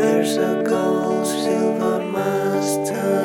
There's a gold silver master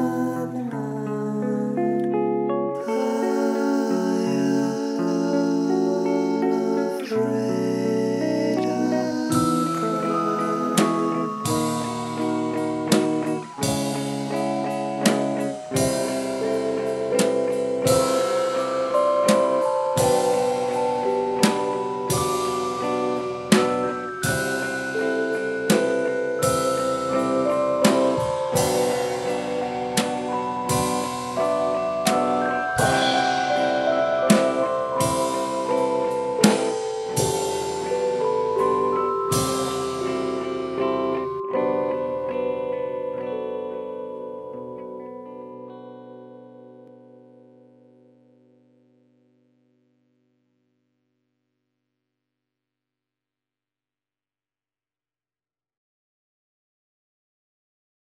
love.